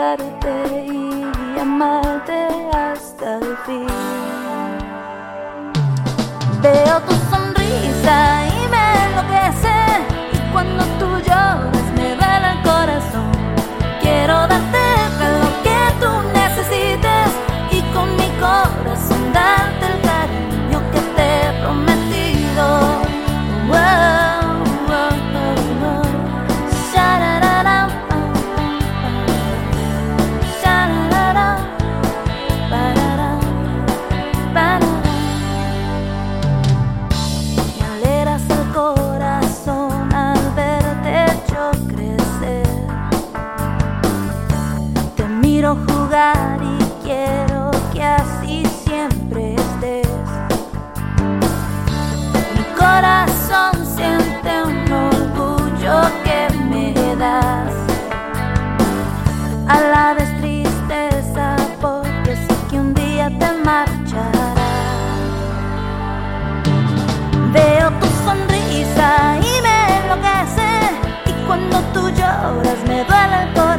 olvidarte y amarte hasta el fin. Veo tus ojos. quiero que así siempre estés. Mi corazón siente un orgullo que me das. A la vez tristeza porque sé que un día te marcharás. Veo tu sonrisa y me enloquece. Y cuando tú lloras me duele el corazón.